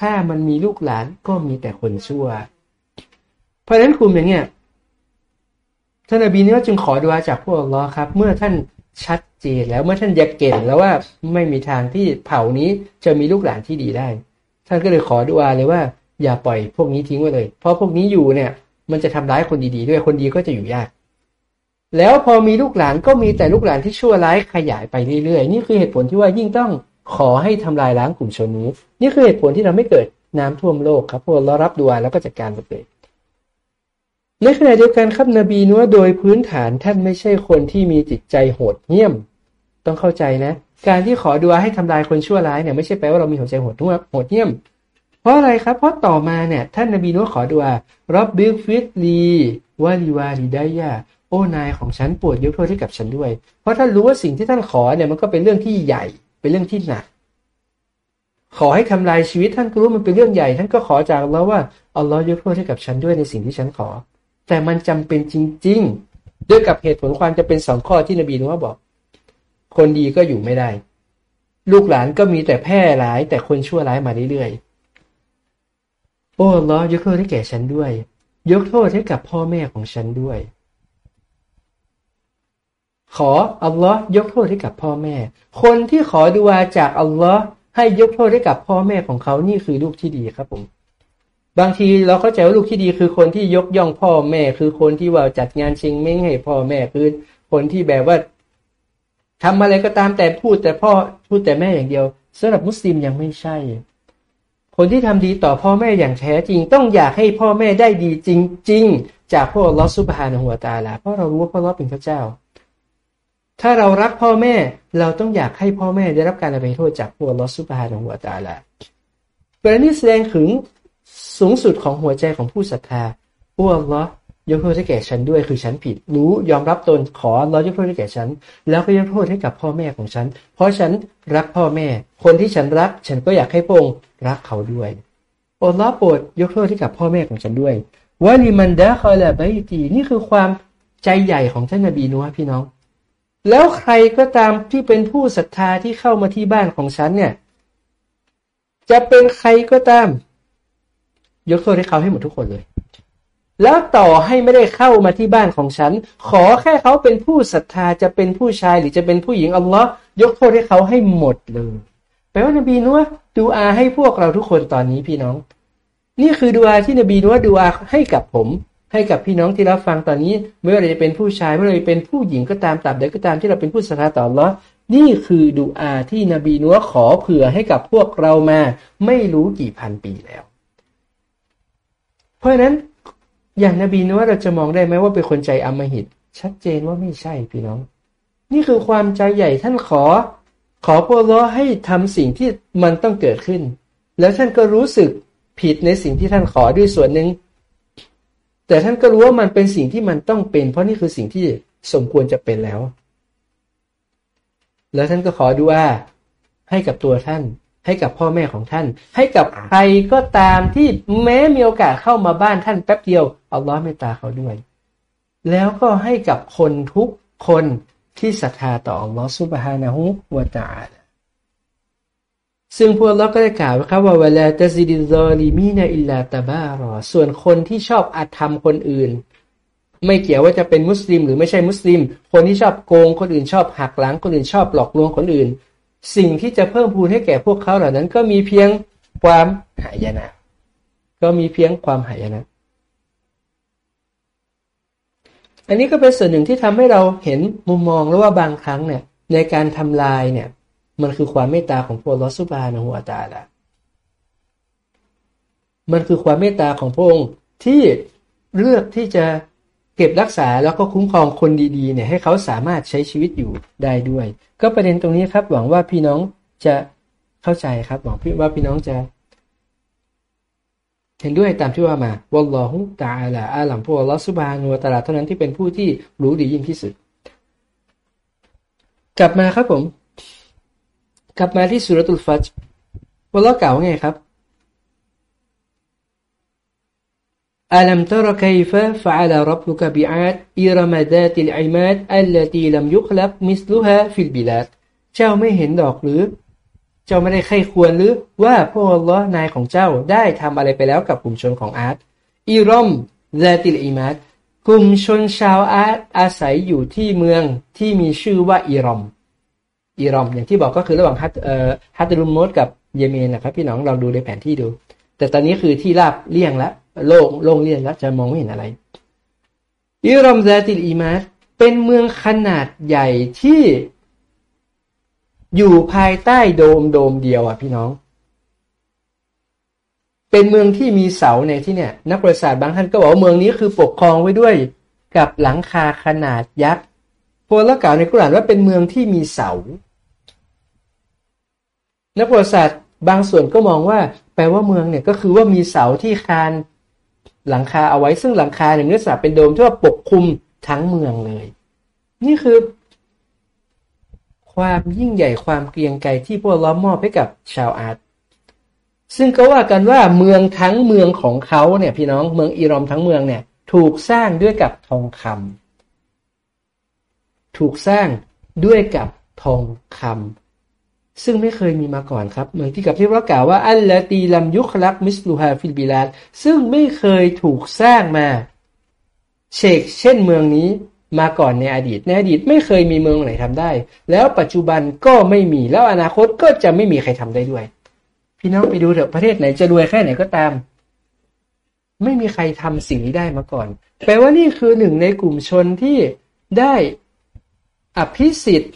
ถ้ามันมีลูกหลานก็มีแต่คนชั่ว เพราะฉะนั้นกลุ่มอย่างเนี้ยท่านนบีนัวจึงขอดูอาจากพวกเราครับ เมื่อท่าน ชัดเจนแล้วเมื่อท่านยักเก่งแล้วว่าไม่มีทางที่เผ่านี้จะมีลูกหลานที่ดีได้ ท่านก็เลยขอดุอาเลยว่า อย่าปล่อยพวกนี้ทิ้งไว้เลย เพราะพวกนี้อยู่เนี่ย มันจะทำร้ายคนดีๆด้วยคนดีก็จะอยู่ยาก แล้วพอมีลูกหลานก็มีแต่ลูกหลานที่ชั่วร้ายขยายไปเรื่อยๆ นี่คือเหตุผลที่ว่ายิ่งต้องขอให้ทำลายล้างกลุ่มชนนี้ นี่คือเหตุผลที่เราไม่เกิดน้ำท่วมโลกครับพวกเรารับดูอาแล้วก็จัดการไปเลย ในขณะเดียวกันครับนบีนัวโดยพื้นฐานท่านไม่ใช่คนที่มีจิตใจโหดเหี้ยม ต้องเข้าใจนะ การที่ขอดูอาให้ทำลายคนชั่วร้ายเนี่ยไม่ใช่แปลว่าเรามีหัวใจโหดหัวโหดเหี้ยม เพราะอะไรครับ เพราะต่อมาเนี่ยท่านนบีนัวขอดูอารับบิลฟิตลีวาลีวาลีไดยาโอ้นายของฉันปวดยกโทษให้กับฉันด้วย เพราะท่านรู้ว่าสิ่งที่ท่านขอเนี่ยมันก็เป็นเรื่องที่ใหญ่ เป็นเรื่องที่หนัก ขอให้ทำลายชีวิตท่านก็รู้มันเป็นเรื่องใหญ่ ท่านก็ขอจากเราว่าอัลลอฮ์ยกโทษให้กับฉันด้วยในสิ่งที่ฉันขอ แต่มันจำเป็นจริง ๆ ด้วยกับเหตุผลความจะเป็นสองข้อที่นบีนุว่าบอก คนดีก็อยู่ไม่ได้ ลูกหลานก็มีแต่แพร่หลาย แต่คนชั่วร้ายมาเรื่อยๆ โอ้ลอยกโทษให้แก่ฉันด้วย ยกโทษให้กับพ่อแม่ของฉันด้วย ขออัลลอฮ์ยกโทษให้กับพ่อแม่ คนที่ขอดุอาจากอัลลอฮ์ให้ยกโทษให้กับพ่อแม่ของเขานี่คือลูกที่ดีครับผม บางทีเราเข้าใจว่าลูกที่ดีคือคนที่ยกย่องพ่อแม่ คือคนที่ว่าจัดงานชิงไม่ให้พ่อแม่คือคนที่แบบว่าทำอะไรก็ตามแต่พูดแต่พ่อพูดแต่แม่อย่างเดียวสำหรับมุสลิมยังไม่ใช่ คนที่ทำดีต่อพ่อแม่อย่างแท้จริง ต้องอยากให้พ่อแม่ได้ดีจริง ๆ จากพวกลอสุบฮานหัวตาลาเพราะเรารู้ว่าพ่อลอเป็นพระเจ้า ถ้าเรารักพ่อแม่เราต้องอยากให้พ่อแม่ได้รับการอภัยโทษจากพวกลอสุบฮานหัวตาลาประนี้แสดงถึง สูงสุดของหัวใจของผู้ศรัทธาอ้วลอยกโทษให้แก่ฉันด้วยคือฉันผิด รู้ยอมรับตนขอเรายกโทษให้แก่ฉัน แล้วก็ยกโทษให้กับพ่อแม่ของฉัน เพราะฉันรักพ่อแม่ คนที่ฉันรัก ฉันก็อยากให้พงรักเขาด้วยอัลลอฮ์โปรดยกโทษให้กับพ่อแม่ของฉันด้วยวะลิมันดะคอยละไบตีนี่คือความใจใหญ่ของท่านนบีนัวพี่น้อง แล้วใครก็ตามที่เป็นผู้ศรัทธาที่เข้ามาที่บ้านของฉันเนี่ย จะเป็นใครก็ตาม ยกโทษให้เขาให้หมดทุกคนเลย แล้วต่อให้ไม่ได้เข้ามาที่บ้านของฉัน ขอแค่เขาเป็นผู้ศรัทธาจะเป็นผู้ชายหรือจะเป็นผู้หญิงอัลลอฮ์ยกโทษให้เขาให้หมดเลยแปลว่านบีนัวดูอาให้พวกเราทุกคนตอนนี้พี่น้อง นี่คือดูอาที่นบีนัวดูอาให้กับผม ให้กับพี่น้องที่รับฟังตอนนี้ไม่ว่าจะเป็นผู้ชายไม่ว่าจะเป็นผู้หญิงก็ตามตราบใดก็ตามที่เราเป็นผู้ศรัทธาต่อลอนี่คือดูอาที่นบีนัวขอเผื่อให้กับพวกเรามา ไม่รู้กี่พันปีแล้ว ราะฉะนั้นอย่างนบีนัวเราจะมองได้ไหมว่าเป็นคนใจอมหิต ชัดเจนว่าไม่ใช่พี่น้อง นี่คือความใจใหญ่ท่านขอ ขอพวกเราให้ทำสิ่งที่มันต้องเกิดขึ้น แล้วท่านก็รู้สึกผิดในสิ่งที่ท่านขอด้วยส่วนหนึ่งแต่ท่านก็รู้ว่ามันเป็นสิ่งที่มันต้องเป็น เพราะนี่คือสิ่งที่สมควรจะเป็นแล้ว แล้วท่านก็ขอดูว่าให้กับตัวท่าน ให้กับพ่อแม่ของท่าน ให้กับใครก็ตามที่แม้มีโอกาสเข้ามาบ้านท่านแป๊บเดียวเอาล้อเมตตาเขาด้วย แล้วก็ให้กับคนทุกคนที่ศรัทธาต่ออัลลอฮฺซุบฮานะฮูวะตาลซึ่งพวกเราก็ได้กล่าวครับว่าเวลาตซิดิซอลิมีนาอิลลาตาบารอส่วนคนที่ชอบอาธรรมคนอื่น ไม่เกี่ยวว่าจะเป็นมุสลิมหรือไม่ใช่มุสลิม คนที่ชอบโกงคนอื่นชอบหักหลังคนอื่นชอบหลอกลวงคนอื่น สิ่งที่จะเพิ่มพูนให้แก่พวกเขาเหล่านั้น ก็มีเพียงความหายนะ ก็มีเพียงความหายนะ อันนี้ก็เป็นส่วนหนึ่งที่ทำให้เราเห็นมุมมองแล้วว่าบางครั้งเนี่ยในการทำลายเนี่ย มันคือความเมตตาของพระลอสุบานะหัวตาละมันคือความเมตตาของพระองค์ที่เลือกที่จะ เก็บรักษาแล้วก็คุ้มครองคนดีๆเนี่ยให้เขาสามารถใช้ชีวิตอยู่ได้ด้วย ก็ประเด็นตรงนี้ครับ หวังว่าพี่น้องจะเข้าใจครับหวังพี่ว่าพี่น้องจะ เห็นด้วยตามที่ว่ามาวัลลอฮุตาละอาลัมพวกลอสุบานัวตาลาเท่านั้นที่เป็นผู้ที่รู้ดียิ่งที่สุด กลับมาครับผม กลับมาที่سورة الفجر อัลลอฮ์กล่าวไงครับ ألم تر كيف فعل ربك بعاد إرم ذات العماد التي لم يخلق مثلها في البلاد เจ้าไม่เห็นดอกหรือ เจ้าไม่ได้ใคร่ครวญหรือว่าพระอัลลอฮ์นายของเจ้าได้ทำอะไรไปแล้วกับกลุ่มชนของอาร์ตإرم ذات العماد กลุ่มชนชาวอาร์ตอาศัยอยู่ที่เมืองที่มีชื่อว่าอิรอมอิรอม อย่างที่บอกก็คือระหว่างฮัตเอ่อฮัดรอเมาต์กับเยเมนนะครับพี่น้องลองดูในแผนที่ดู แต่ตอนนี้คือที่ราบเลี่ยนแล้ว โล่งโล่งเลี่ยนแล้วจะมองไม่เห็นอะไรإرم ذات العمادเป็นเมืองขนาดใหญ่ที่อยู่ภายใต้โดมโดมเดียวอะพี่น้อง เป็นเมืองที่มีเสาในที่เนี่ย นักประวัติศาสตร์บางท่านก็บอกว่าเมืองนี้คือปกคลุมไว้ด้วยกับหลังคาขนาดยักษ์พวกละกล่าวในกุรานว่าเป็นเมืองที่มีเสา นักประวัติศาสตร์บางส่วนก็มองว่า แปลว่าเมืองเนี่ยก็คือว่ามีเสาที่คาน หลังคาเอาไว้ซึ่งหลังคาเนี่ยเนื้อสัตว์เป็นโดมที่ว่าปกคลุมทั้งเมืองเลย นี่คือ ความยิ่งใหญ่ความเกรียงไกรที่พวกล้อมมอบให้กับชาวอาร์ตซึ่งก็ว่ากันว่าเมืองทั้งเมืองของเขาเนี่ย พี่น้องเมืองอิรอมทั้งเมืองเนี่ย ถูกสร้างด้วยกับทองคำถูกสร้างด้วยกับทองคำ ซึ่งไม่เคยมีมาก่อนครับ เหมือนที่กับที่เรากล่าวว่าالتي لم يخلق مثلها في البلاد ซึ่งไม่เคยถูกสร้างมา เฉกเช่นเมืองนี้มาก่อนในอดีตในอดีตไม่เคยมีเมืองไหนทำได้ แล้วปัจจุบันก็ไม่มีแล้วอนาคตก็จะไม่มีใครทำได้ด้วย พี่น้องไปดูเถอะประเทศไหนจะรวยแค่ไหนก็ตาม ไม่มีใครทำสิ่งนี้ได้มาก่อน แปลว่านี่คือหนึ่งในกลุ่มชนที่ได้อภิสิทธิ์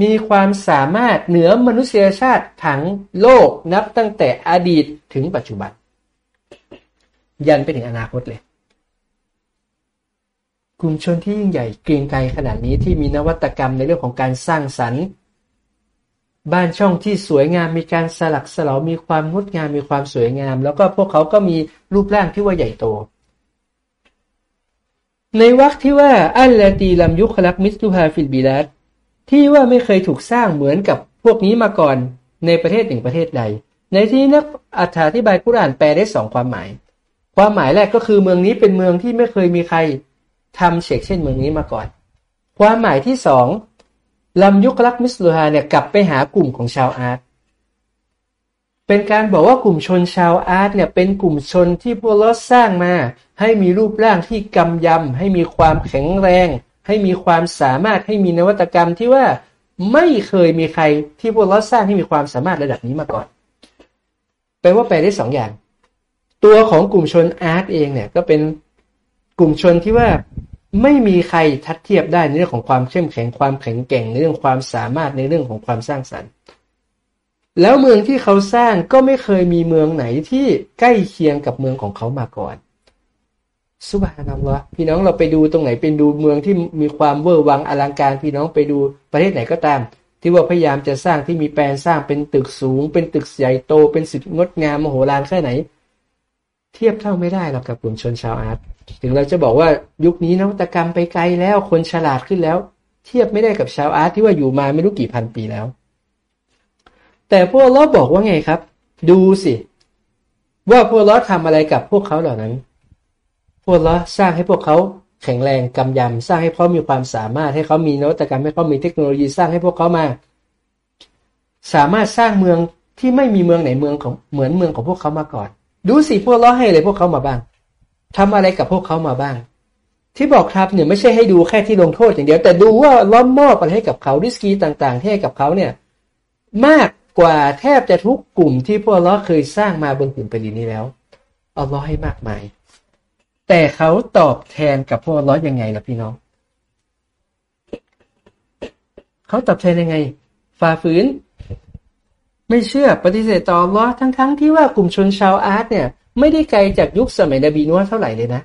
มีความสามารถเหนือมนุษยชาติทั้งโลกนับตั้งแต่อดีตถึงปัจจุบัน ยันไปถึงอนาคตเลย กลุ่มชนที่ยิ่งใหญ่เกรียงไกรขนาดนี้ที่มีนวัตกรรมในเรื่องของการสร้างสรรค์ บ้านช่องที่สวยงามมีการสลักสลามีความงดงามมีความสวยงาม แล้วก็พวกเขาก็มีรูปร่างที่ว่าใหญ่โตในวรรคที่ว่าالتي لم يخلق مثلها في البلاد ที่ว่าไม่เคยถูกสร้างเหมือนกับพวกนี้มาก่อนในประเทศหนึ่งประเทศใด ในที่นักอธิบายกุรานแปลได้สองความหมาย ความหมายแรกก็คือเมืองนี้เป็นเมืองที่ไม่เคยมีใครทำเฉกเช่นเมืองนี้มาก่อน ความหมายที่สองلم يخلق مثلها เนี่ยกลับไปหากลุ่มของชาวอาร์ตเป็นการบอกว่ากลุ่มชนชาวอาร์ตเนี่ยเป็นกลุ่มชนที่พวกเราสร้างมา ให้มีรูปร่างที่กำยำให้มีความแข็งแรง ให้มีความสามารถให้มีนวัตกรรมที่ว่าไม่เคยมีใครที่พวกเราสร้างให้มีความสามารถระดับนี้มาก่อนแปลว่าแปลได้สองอย่าง ตัวของกลุ่มชนอาร์ตเองเนี่ยก็เป็นกลุ่มชนที่ว่าไม่มีใครทัดเทียบได้ในเรื่องของความเข้มแข็งความแข็งแกร่งในเรื่องความสามารถในเรื่องของความสร้างสรรค์ แล้วเมืองที่เขาสร้างก็ไม่เคยมีเมืองไหนที่ใกล้เคียงกับเมืองของเขามาก่อน سبحان الله พี่น้องเราไปดูตรงไหนเป็นดูเมืองที่มีความเวอร์วังอลังการ พี่น้องไปดูประเทศไหนก็ตาม ที่ว่าพยายามจะสร้างที่มีแปลนสร้างเป็นตึกสูง เป็นตึกใหญ่โต เป็นสุดงดงามมโหฬารแค่ไหน เทียบเท่าไม่ได้หรอกกับกลุ่มชนชาวอาร์ตถึงเราจะบอกว่ายุคนี้นวัตกรรมไปไกลแล้วคนฉลาดขึ้นแล้ว เทียบไม่ได้กับชาวอาร์ตที่ว่าอยู่มาไม่รู้กี่พันปีแล้ว แต่พวกเราบอกว่าไงครับ ดูสิ ว่าพวกเราทำอะไรกับพวกเขาเหล่านั้น พวกเราสร้างให้พวกเขาแข็งแรงกำยำสร้างให้เขามีความสามารถให้เขามีนวัตกรรมให้เขามีเทคโนโลยีสร้างให้พวกเขามา สามารถสร้างเมืองที่ไม่มีเมืองไหนเมืองของเหมือนเมืองของพวกเขามาก่อน ดูสิพวกเราให้อะไรพวกเขามาบ้างทำอะไรกับพวกเขามาบ้าง ที่บอกครับเนี่ยไม่ใช่ให้ดูแค่ที่ลงโทษอย่างเดียว แต่ดูว่าล้อมมอบอะไรให้กับเขาดิสกีต่างๆที่ให้กับเขาเนี่ย มากกว่าแทบจะทุกกลุ่มที่พวกเราเคยสร้างมาบนผืนแผ่นดินนี้แล้วอัลลอฮ์ให้มากมาย แต่เขาตอบแทนกับพวกเรายังไงล่ะพี่น้อง เขาตอบแทนยังไง ฝ่าฝืน ไม่เชื่อปฏิเสธต่ออัลลอทั้งๆทที่ว่ากลุ่มชนชาวอาร์ตเนี่ย ไม่ได้ไกลจากยุคสมัยนบีนัวเท่าไหร่เลยนะ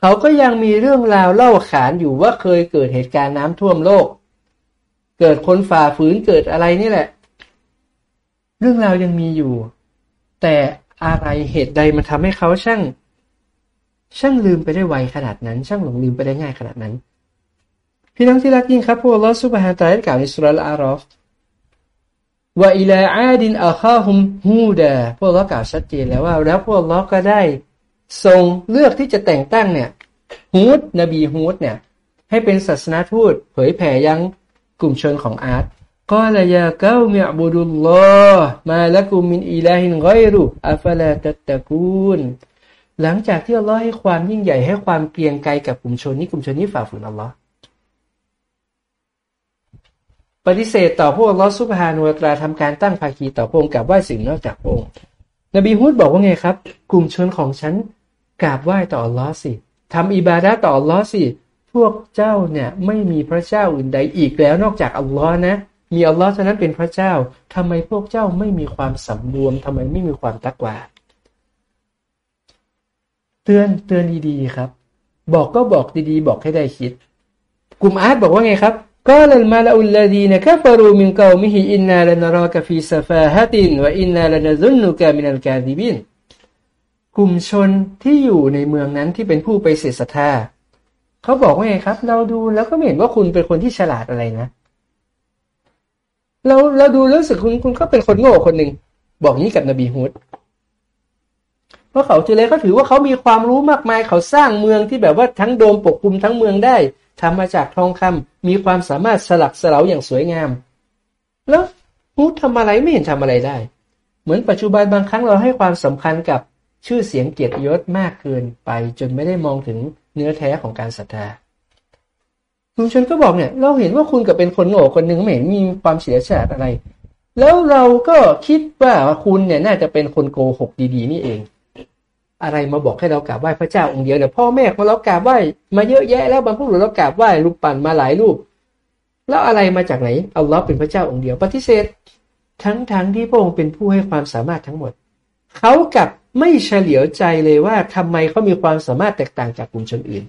เขาก็ยังมีเรื่องราวเล่าขานอยู่ว่าเคยเกิดเหตุการณ์น้ำท่วมโลก เกิดคนฝ่าฝืนเกิดอะไรนี่แหละ เรื่องราวยังมีอยู่ แต่อะไรเหตุใดมันทำให้เขาช่าง ช่างลืมไปได้ไวขนาดนั้น ช่างหลงลืมไปได้ง่ายขนาดนั้น พี่น้องที่รักยิ่งครับพวกลอสุบฮานตาลกล่าวในสุรลอารอฟว่าอิลาอาดินอัลฮาฮุมฮูดาพวกเรากล่าวชัดเจนแล้วว่า แล้วพวกเราก็ได้ทรงเลือกที่จะแต่งตั้งเนี่ยฮูดนบีฮูดเนี่ยให้เป็นศาสนาทูตเผยแผ่ยังกลุ่มชนของอาร์ตกาลยาเก้ามิบุดุลลอฮ์มาละกุมินอิลาฮินไกรุอัฟลาตัตตะกูน หลังจากที่อัลลอฮ์ให้ความยิ่งใหญ่ให้ความเกรียงไกรกับกลุ่มชนนี้กลุ่มชนนี้ฝ่าฝืนอัลลอฮ์ปฏิเสธต่อพวกอัลลอฮ์สุบฮานุตราทำการตั้งภาคีต่อพระองค์กับไหว้สิ่งนอกจากพระองค์นบีฮุดบอกว่าไงครับ กลุ่มชนของฉันกราบไหว้ต่ออัลลอฮ์สิทำอิบาดะต่ออัลลอฮ์สิ พวกเจ้าเนี่ยไม่มีพระเจ้าอื่นใดอีกแล้วนอกจากอัลลอฮ์นะ มีอัลลอฮ์เท่านั้นเป็นพระเจ้าทำไมพวกเจ้าไม่มีความสำรวมทำไมไม่มีความตักวา เตือนเตือนดีๆครับ บอกก็บอกดีๆ บอกให้ได้คิด กลุ่มอาร์ตบอกว่าไงครับقال الملأ الذين كفروا من قومه إنا لنراك في سفاهة وإنا لنظنك من الكاذبين กลุ่มชนที่อยู่ในเมืองนั้นที่เป็นผู้ปฏิเสธศรัทธาเขาบอกว่าไงครับ เราดูแล้วก็ไม่เห็นว่าคุณเป็นคนที่ฉลาดอะไรนะ เราเราดูรู้สึกคุณคุณก็เป็นคนโง่คนหนึ่งบอกงี้กับนบีฮุด ราะเขาเจเลเขาถือว่าเขามีความรู้มากมายเขาสร้างเมืองที่แบบว่าทั้งโดมปกคลุมทั้งเมืองได้ทำมาจากทองคำมีความสามารถสลักสลาอย่างสวยงาม แล้วฮุดทำอะไรไม่เห็นทำอะไรได้ เหมือนปัจจุบันบางครั้งเราให้ความสำคัญกับชื่อเสียงเกียรติยศมากเกินไป จนไม่ได้มองถึงเนื้อแท้ของการศรัทธาลุงชนก็บอกเนี่ย เราเห็นว่าคุณกับเป็นคนโง่คนหนึ่งไม่เห็นมีความเสียฉาดอะไร แล้วเราก็คิดว่าคุณเนี่ยน่าจะเป็นคนโกหกดีๆ นี่เอง อะไรมาบอกให้เรากราบไหว้พระเจ้าองค์เดียวเนี่ยพ่อแม่ของเรากราบไหว้มาเยอะแยะแล้วบรรพบุรุษเรากราบไหว้รูปปั่นมาหลายรูป แล้วอะไรมาจากไหนเอาล้อเป็นพระเจ้าองค์เดียวปฏิเสธ ทั้งๆทที่พระองค์เป็นผู้ให้ความสามารถทั้งหมดเขากับไม่เฉลียวใจเลยว่าทำไมเขามีความสามารถแตกต่างจากกลุ่มชนอื่น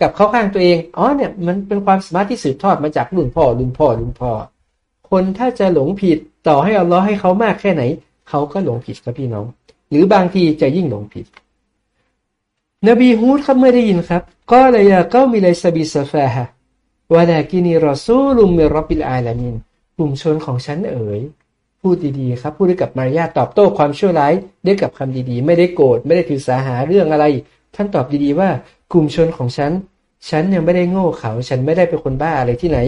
กับเขาข้างตัวเองอ๋อเนี่ยมันเป็นความสามารถที่สืบทอดมาจากรุ่นพ่อรุ่นพ่อรุ่นพ่อคนถ้าจะหลงผิดต่อให้อัลลอฮ์ให้เขามากแค่ไหนเขาก็หลงผิดครับพี่น้อง หรือบางทีจะยิ่งหลงผิด นบีฮูดเขาไม่ได้ยินครับกาลยก้ามิไลซาบิสฟาฮะวะลากินีรอซูลุมมิรับิลอาลามินกลุ่มชนของฉันเอ๋ยพูดดีๆครับพูดด้วยกับมารยาทตอบโต้ความชั่วร้ายด้วยกับคำดีๆ ไม่ได้โกรธไม่ได้ถือสาหาเรื่องอะไร ท่านตอบดีๆว่ากลุ่มชนของฉัน ฉันยังไม่ได้โง่เขา ฉันไม่ได้เป็นคนบ้าอะไรที่ไหน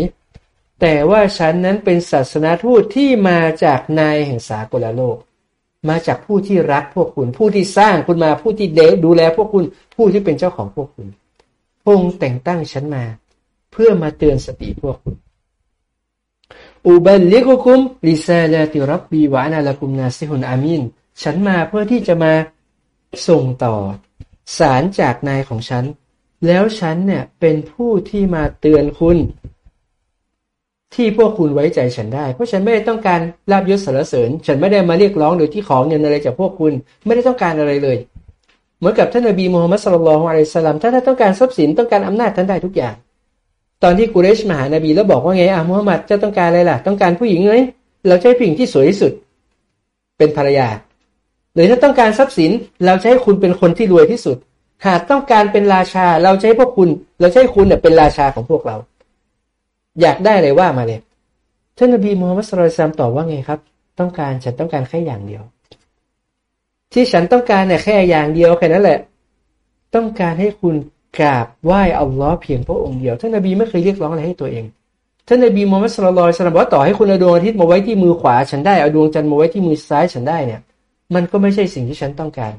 แต่ว่าฉันนั้นเป็นศาสนาทูตที่มาจากนายแห่งสากลโลก มาจากผู้ที่รักพวกคุณ ผู้ที่สร้างคุณมาผู้ที่เดดูแลพวกคุณผู้ที่เป็นเจ้าของพวกคุณพงแต่งตั้งฉันมา เพื่อมาเตือนสติพวกคุณอุบัลลิกุคุมลิซาลาติรับบีวะนาลกุมนาซิฮุนอามินฉันมาเพื่อที่จะมาส่งต่อ สารจากนายของฉัน แล้วฉันเนี่ยเป็นผู้ที่มาเตือนคุณ ที่พวกคุณไว้ใจฉันได้ เพราะฉันไม่ได้ต้องการลาบยศสรรเสริญ ฉันไม่ได้มาเรียกร้องหรือที่ขอเงินอะไรจากพวกคุณ ไม่ได้ต้องการอะไรเลย เหมือนกับท่านนบีมูฮัมมัดสุลลัลของอะลัยสลามถ้าท่านต้องการทรัพย์สินต้องการอำนาจท่านได้ทุกอย่าง ตอนที่กุเรชมาหานบีแล้วบอกว่าไงอะมุฮัมมัดจะต้องการอะไรล่ะ ต้องการผู้หญิงเลยเราใช้ผู้หญิงที่สวยที่สุด เป็นภรรยา หรือถ้าต้องการทรัพย์สินเราใช้คุณเป็นคนที่รวยที่สุด หากต้องการเป็นราชา เราใช้พวกคุณ เราใช้คุณเนี่ยเป็นราชาของพวกเรา อยากได้อะไรว่ามาเลยท่านนบีมูฮัมมัดสุลตัมตอบว่าไงครับ ต้องการฉันต้องการแค่อย่างเดียว ที่ฉันต้องการเนี่ยแค่อย่างเดียวแค่นั้นแหละ ต้องการให้คุณกราบไหว้อัลลอฮ์เพียงพระองค์เดียวท่านนบีไม่เคยเรียกร้องอะไรให้ตัวเองท่านนบีมูฮัมมัดสุลลัลสลามว่าต่อให้คุณเอาดวงอาทิตย์มาไว้ที่มือขวาฉันได้เอาดวงจันทร์มาไว้ที่มือซ้ายฉันได้เนี่ย มันก็ไม่ใช่สิ่งที่ฉันต้องการ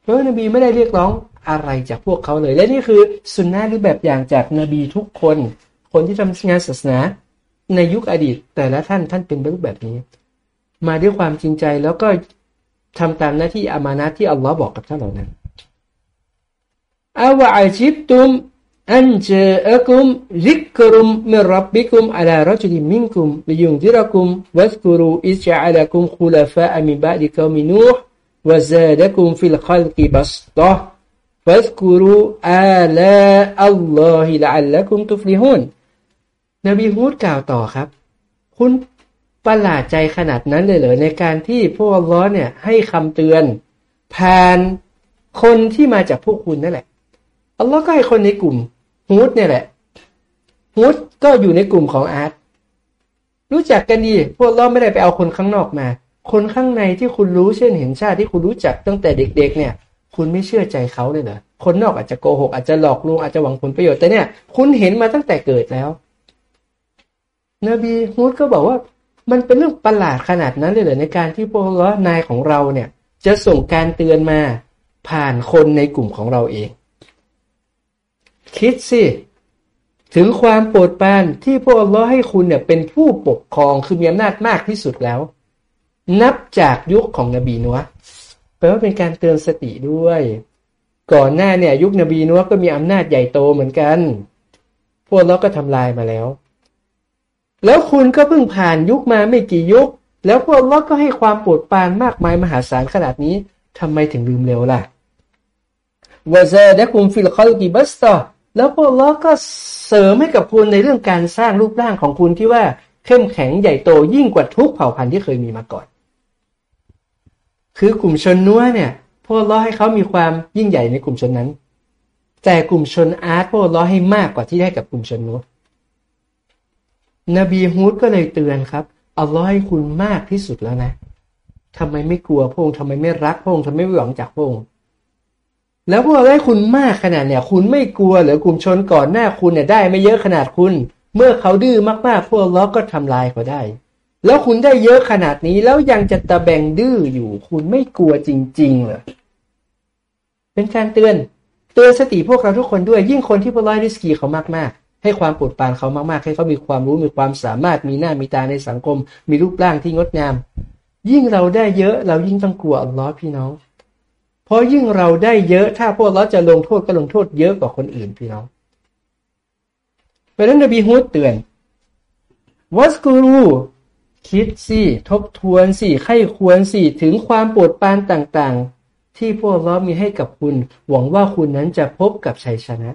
เพราะนบีไม่ได้เรียกร้อง อะไรจากพวกเขาเลย และนี่คือสุนนะหรือแบบอย่างจากนบีทุกคน คนที่ทำงานศาสนา ในยุคอดีต แต่ละท่านท่านเป็นรูปแบบนี้ มาด้วยความจริงใจแล้วก็ทำตามหน้าที่อามานะที่อัลลอฮ์บอกกับท่านเหล่านั้นอาวะอาจิบตุมอันเจอคุมริกรุมมิรับบิคุมอัลารจุลิมินคุมลิยุงดิรคุมواذكروا إذ جعلكم خلفاء من بعد قوم نوح وزادكم في الخلق بسطة فاذكروا آلاء الله لعلكم تفلحون นบีฮูดกล่าวต่อครับ คุณประหลาดใจขนาดนั้นเลยเหรอในการที่อัลลอฮ์เนี่ยให้คำเตือนผ่านคนที่มาจากพวกคุณนั่นแหละอัลลอฮ์ก็ให้คนในกลุ่มฮูดเนี่ยแหละฮูดก็อยู่ในกลุ่มของอาร์ตรู้จักกันดี พวกเราไม่ได้ไปเอาคนข้างนอกมา คนข้างในที่คุณรู้เช่นเห็นชาติที่คุณรู้จักตั้งแต่เด็ก ๆ เนี่ย คุณไม่เชื่อใจเขาเลยเหรอคนนอกอาจจะโกหกอาจจะหลอกลวงอาจจะหวังผลประโยชน์แต่เนี่ย คุณเห็นมาตั้งแต่เกิดแล้ว นบีฮูดก็บอกว่า มันเป็นเรื่องประหลาดขนาดนั้นเลยเหรอในการที่พวกเรานายของเราเนี่ย จะส่งการเตือนมาผ่านคนในกลุ่มของเราเอง คิดสิถึงความโปรดปรานที่พวกอัลลอฮ์ให้คุณเนี่ยเป็นผู้ปกครองคือมีอำนาจมากที่สุดแล้ว นับจากยุคของนบีนัว แปลว่าเป็นการเตือนสติด้วย ก่อนหน้าเนี่ย ยุคนบีนัวก็มีอำนาจใหญ่โตเหมือนกัน พวกเราก็ทำลายมาแล้ว แล้วคุณก็เพิ่งผ่านยุคมาไม่กี่ยุค แล้วพวกเราก็ให้ความปรดปานมากมายมหาศาลขนาดนี้ทำไมถึงลืมเร็วล่ะวะซาดะคุมฟิลคอลกิบัสตอแล้วพวกล้อก็เสริมให้กับคุณในเรื่องการสร้างรูปร่างของคุณที่ว่าเข้มแข็งใหญ่โตยิ่งกว่าทุกเผ่าพันธุ์ที่เคยมีมาก่อน คือกลุ่มชนนูห์เนี่ยอัลลอฮ์ให้เขามีความยิ่งใหญ่ในกลุ่มชนนั้น แต่กลุ่มชนอาดอัลลอฮ์ให้มากกว่าที่ได้กับกลุ่มชนนูห์นบีฮูดก็เลยเตือนครับอัลลอฮ์ให้คุณมากที่สุดแล้วนะทำไมไม่กลัวพงทำไมไม่รักพงทำไมไม่หวังจากพงแล้วพวกเราได้คุณมากขนาดเนี่ย คุณไม่กลัวหรือกลุ่มชนก่อนหน้าคุณเนี่ยได้ไม่เยอะขนาดคุณ เมื่อเขาดื้อมากๆพวกเราก็ทำลายเขาได้ แล้วคุณได้เยอะขนาดนี้แล้วยังจะตะแบงดื้ออยู่ คุณไม่กลัวจริงๆเหรอเป็นการเตือนเตือนสติพวกเราทุกคนด้วย ยิ่งคนที่พลอยริสกีเขามากๆ ให้ความปวดปานเขามากๆ ให้เขามีความรู้มีความสามารถมีหน้ามีตาในสังคม มีรูปร่างที่งดงาม ยิ่งเราได้เยอะ เรายิ่งต้องกลัวอัลลอฮ์พี่น้อง เพราะยิ่งเราได้เยอะถ้าพวกเราจะลงโทษก็ลงโทษเยอะกว่าคนอื่นพี่น้องเพราะนั้นนบีฮุดเตือนวัสกูรู คิดสิ ทบทวนสิไข้ควรสิ ถึงความปวดปานต่างๆ ที่พวกเรามีให้กับคุณ หวังว่าคุณนั้นจะพบกับชัยชนะ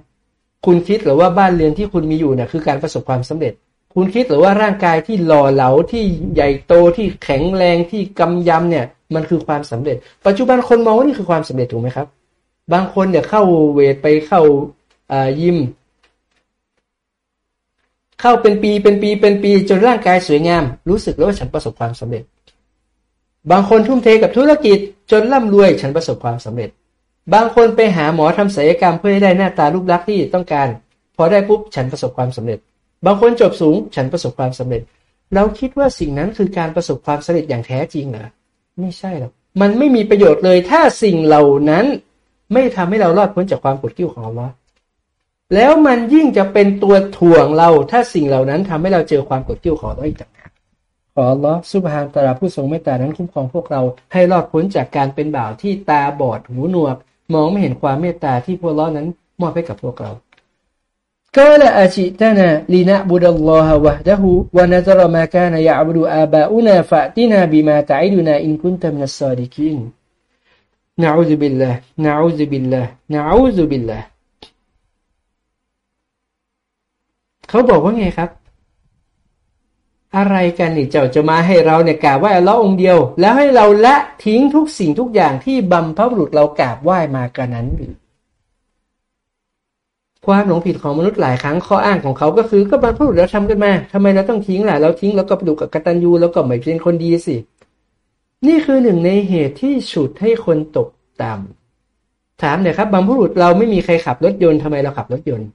คุณคิดหรือว่าบ้านเรือนที่คุณมีอยู่เนี่ยคือการประสบความสำเร็จ คุณคิดหรือว่าร่างกายที่หล่อเหลาที่ใหญ่โตที่แข็งแรงที่กำยำเนี่ย มันคือความสำเร็จ ปัจจุบันคนมองว่านี่คือความสำเร็จถูกไหมครับ บางคนเนี่ยเข้าเวทไปเข้ายิม เข้าเป็นปีเป็นปีเป็นปีจนร่างกายสวยงาม รู้สึกแล้วว่าฉันประสบความสำเร็จ บางคนทุ่มเทกับธุรกิจจนร่ำรวยฉันประสบความสำเร็จ บางคนไปหาหมอทำศัลยกรรมเพื่อให้ได้หน้าตารูปลักษณ์ที่ต้องการ พอได้ปุ๊บฉันประสบความสำเร็จ บางคนจบสูงฉันประสบความสำเร็จ เราคิดว่าสิ่งนั้นคือการประสบความสำเร็จอย่างแท้จริงเหรอไม่ใช่หรอกมันไม่มีประโยชน์เลยถ้าสิ่งเหล่านั้น ไม่ทำให้เรารอดพ้นจากความกดกิ้วของอัลลอฮ์ แล้วมันยิ่งจะเป็นตัวถ่วงเรา ถ้าสิ่งเหล่านั้นทำให้เราเจอความกดกิ้วของอัลลอฮ์อีกต่างหากขออัลลอฮ์ سبحانه وتعالى ผู้ทรงเมตตานั้นคุ้มครองพวกเราให้รอดพ้นจากการเป็นบ่าวที่ตาบอดหูหนวก มองไม่เห็นความเมตตาที่อัลลอฮ์นั้นมอบให้กับพวกเราقالوا أجئتنا لنعبد الله وحده ونذر ما كان يعبد آباؤنا فأتنا بما تعدنا إن كنت من الصادقين نعوذ بالله نعوذ بالله نعوذ بالله เขาบอกว่าไงครับ อะไรกันนี่เจ้าจะมาให้เราเนี่ยกราบไหว้อัลลอฮ์องเดียว แล้วให้เราละทิ้งทุกสิ่งทุกอย่างที่บัมพบุรุษเรากราบไหว้มากันนั้นหรือความหลงผิดของมนุษย์หลายครั้งข้ออ้างของเขาก็คือก็บรรพบุรุษเราทำกันมาทำไมเราต้องทิ้งล่ะเราทิ้งแล้วก็ไปดูกับกตัญญูแล้วก็ไม่เป็นคนดีสิ นี่คือหนึ่งในเหตุที่ฉุดให้คนตกต่ำถามเนี่ยครับบรรพบุรุษเราไม่มีใครขับรถยนต์ทำไมเราขับรถยนต์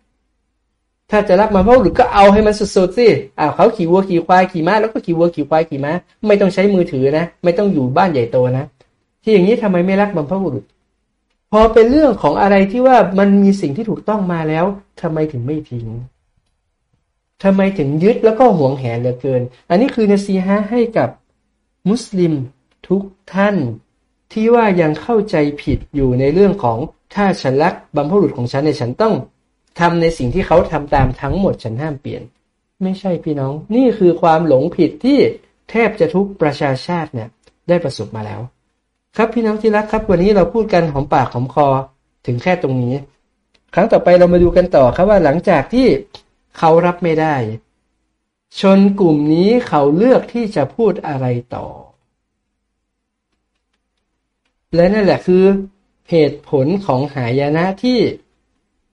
ถ้าจะรักบรรพบุรุษก็เอาให้มันสุดๆสิอ้าวเขาขี่วัวขี่ควายขี่ม้าแล้วก็ขี่วัวขี่ควายขี่ม้าไม่ต้องใช้มือถือนะ ไม่ต้องอยู่บ้านใหญ่โตนะ ที่อย่างนี้ทำไมไม่รักบรรพบุรุษ พอเป็นเรื่องของอะไรที่ว่ามันมีสิ่งที่ถูกต้องมาแล้วทำไมถึงไม่ทิ้งทำไมถึงยึดแล้วก็หวงแหนเหลือเกิน อันนี้คือนาซีฮะให้กับมุสลิมทุกท่านที่ว่ายังเข้าใจผิดอยู่ในเรื่องของถ้าฉันรักบรรพบุรุษของฉันในฉันต้อง ทำในสิ่งที่เขาทำตามทั้งหมดฉันห้ามเปลี่ยน ไม่ใช่พี่น้อง นี่คือความหลงผิดที่แทบจะทุกประชาชาติเนี่ยได้ประสบมาแล้ว ครับพี่น้องที่รักครับ วันนี้เราพูดกันหอมปากหอมคอถึงแค่ตรงนี้ ครั้งต่อไปเรามาดูกันต่อครับว่าหลังจากที่เขารับไม่ได้ ชนกลุ่มนี้เขาเลือกที่จะพูดอะไรต่อ และนั่นแหละคือเหตุผลของหายนะที่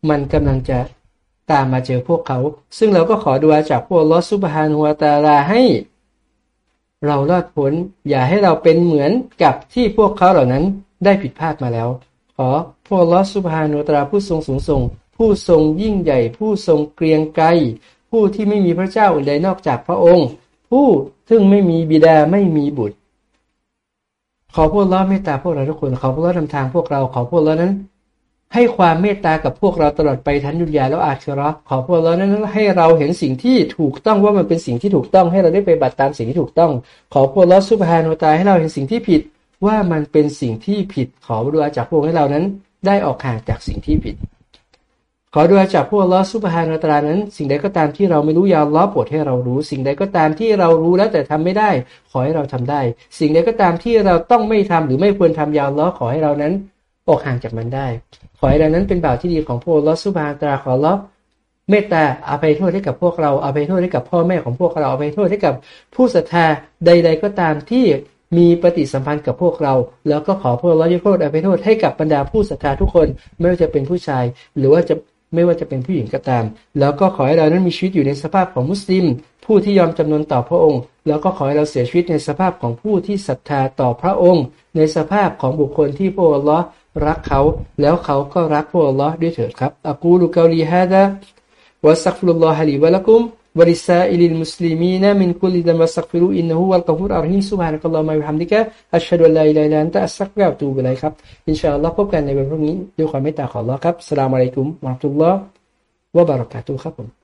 มันกำลังจะตามมาเจอพวกเขา ซึ่งเราก็ขอดูอาจากพวกลอสุบฮานุวตาลาให้ เรารอดพ้นอย่าให้เราเป็นเหมือนกับที่พวกเขาเหล่านั้นได้ผิดพลาดมาแล้ว ขอพวกลอสุภานุตราผู้ทรงสูงส่ง ผู้ทรงยิ่งใหญ่ ผู้ทรงเกรียงไกรผู้ที่ไม่มีพระเจ้าอื่นใดนอกจากพระองค์ ผู้ซึ่งไม่มีบิดาไม่มีบุตรขอพวกเราเมตตาพวกเราทุกคน ขอพวกเราทำทางพวกเรา ขอพวกเรานั้น ให้ความเมตตากับพวกเราตลอดไปทันยุญยาแล้วอาชรอขอพวกเรานั้นให้เราเห็นสิ่งที่ถูกต้องว่ามันเป็นสิ่งที่ถูกต้องให้เราได้ไปบัติตามสิ่งที่ถูกต้อง ขอพวกเราสุภาโนตาให้เราเห็นสิ่งที่ผิดว่ามันเป็นสิ่งที่ผิด ขอดูอาจากพวกให้เรานั้น ได้ออกห่างจากสิ่งที่ผิด ขอดูอาจากพวกลอสุภาโนตานั้น สิ่งใดก็ตามที่เราไม่รู้ยาล้อปวดให้เรารู้ สิ่งใดก็ตามที่เรารู้แล้วแต่ทำไม่ได้ ขอให้เราทำได้ สิ่งใดก็ตามที่เราต้องไม่ทำหรือไม่ควรทำยาล้อขอให้เรานั้น ออกห่างจากมันได้ ขอให้เรานั้นเป็นบ่าวที่ดีของพวกลอสุบานตราขอรับเมตตาอาภัยโทษให้กับพวกเราอาภัยโทษให้กับพ่อแม่ของพวกเราอาภัยโทษให้กับผู้ศรัทธาใด ๆ ก็ตามที่มีปฏิสัมพันธ์กับพวกเรา แล้วก็ขอพวกเรายกโทษอาภัยโทษให้กับบรรดาผู้ศรัทธาทุกคน ไม่ว่าจะเป็นผู้ชาย หรือว่าจะ ไม่ว่าจะเป็นผู้หญิงก็ตาม แล้วก็ขอให้เรานั้นมีชีวิตอยู่ในสภาพของมุสลิม ผู้ที่ยอมจำนนต่อพระองค์ แล้วก็ขอให้เราเสียชีวิตในสภาพของผู้ที่ศรัทธาต่อพระองค์ ในสภาพของบุคคลที่พระองค์รักเขา แล้วเขาก็รักพระองค์ด้วยเถิดครับأقول قولي هذا وأستغفر الله لي ولكم ولسائر المسلمين من كل ذنب فاستغفروه إنه هو الغفور الرحيم سبحانك اللهم وبحمدك أشهد أن لا إله إلا أنت أستغفرك وأتوب إليك ครับ إن شاء الله พบกันในวันพรุ่งนี้ด้วยความเมตตาของอัลลอฮ์ครับالسلام عليكم ورحمة اللهวะบารักาตุครับผม